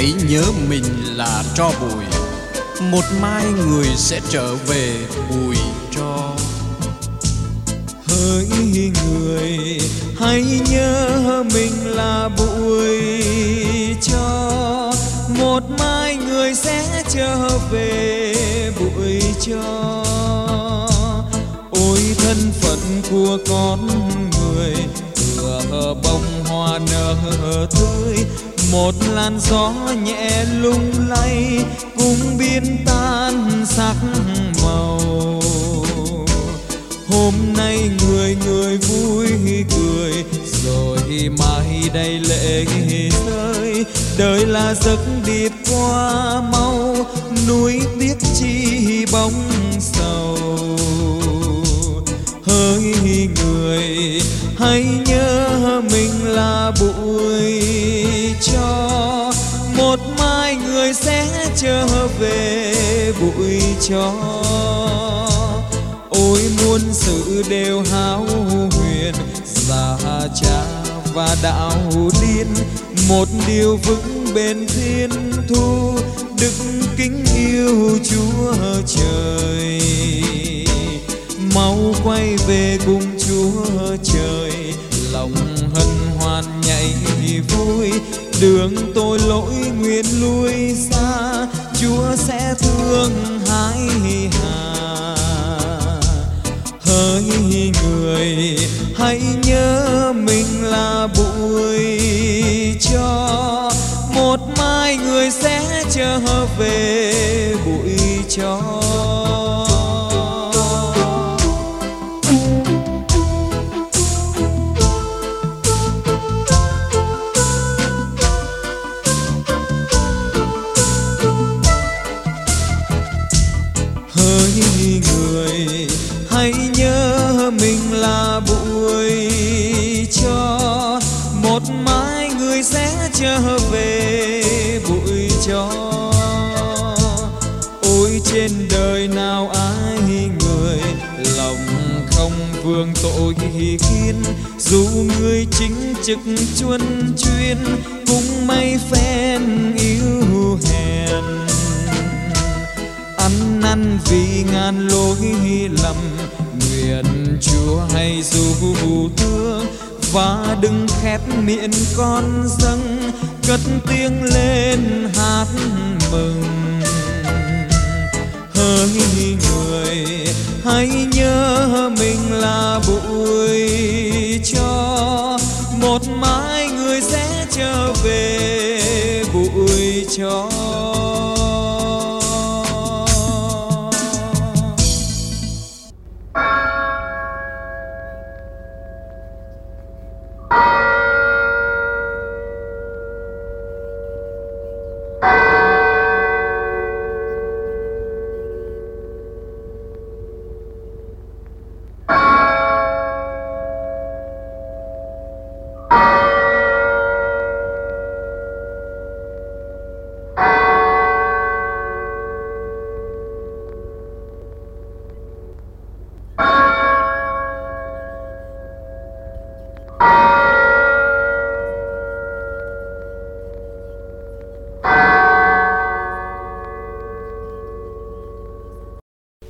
hãy nhớ mình là tro bụi. Một mai người sẽ trở về bụi tro hỡi người, hãy nhớ mình là bụi cho. Một mai người sẽ trở về bụi cho. Ôi thân phận của con người bông hoa nở tươi, một làn gió nhẹ lung lay, cũng biến tan sắc màu. Hôm nay người người vui cười, rồi mai đây lệ rơi. Đời là giấc điệp qua mau, núi tiếc chi bóng sầu. Một mai người sẽ trở về bụi cho ôi muôn sự đều háo huyền, già cha và đạo điên. Một điều vững bền thiên thu, đức kính yêu chúa trời đường tôi lỗi nguyện lui xa, chúa sẽ thương hãi hà. Hỡi người, hãy nhớ mình là bụi cho. Một mai người sẽ trở về bụi cho. Nhớ mình là bụi cho một mai người sẽ trở về bụi cho. Ôi, trên đời nào ai người lòng không vương tội khiến dù người chính trực chuân chuyên cũng may phen yêu hèn. Ăn năn vì ngàn lỗi lầm nguyện chúa hay dù thương và đừng khép miệng con dâng, cất tiếng lên hát mừng. Hỡi người, hãy nhớ mình là bụi cho, một mai người sẽ trở về bụi cho.